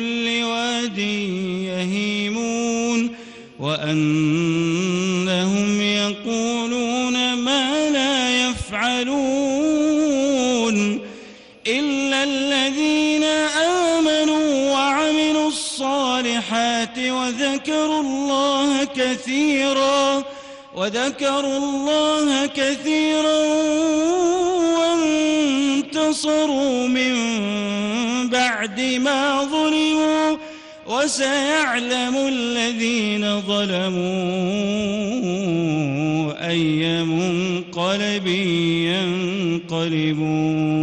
كل واد يهيمون وأنهم يقولون ما لا يفعلون إلا الذين آمنوا وعملوا الصالحات وذكروا الله كثيرا وذكروا الله كثيرا وانتصروا من بعد ما ظلموا وسيعلم الذين ظلموا أي منقلب ينقلبون.